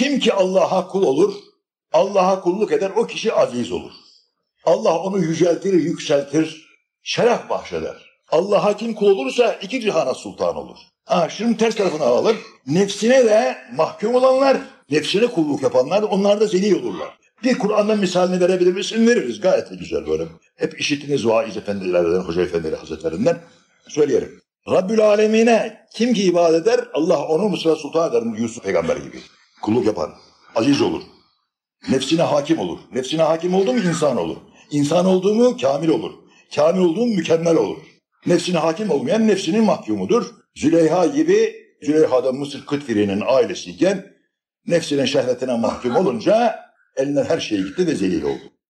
Kim ki Allah'a kul olur, Allah'a kulluk eder o kişi aziz olur. Allah onu yüceltir, yükseltir, şeref bahşeder. Allah'a kim kul olursa iki cihana sultan olur. Ha, şunun ters tarafını alalım. Nefsine de mahkum olanlar, nefsine kulluk yapanlar onlar da zelil olurlar. Bir Kur'an'dan misalini verebilir misin? Veririz. Gayet de güzel böyle. Hep işittiniz vaiz efendilerden, hoca efendileri hazretlerinden. Söyleyelim. Rabbül alemine kim ki ibadet eder Allah onu Mısır'a sultan eder Yusuf peygamber gibi. Kulluk yapan. Aziz olur. Nefsine hakim olur. Nefsine hakim oldu mu insan olur. İnsan olduğu mu kamil olur. Kamil olduğu mükemmel olur. Nefsine hakim olmayan nefsinin mahkumudur. Züleyha gibi Züleyha'da Mısır Kıtfiri'nin ailesiyken nefsine şehvetine mahkum olunca elinden her şey gitti ve zelil oldu.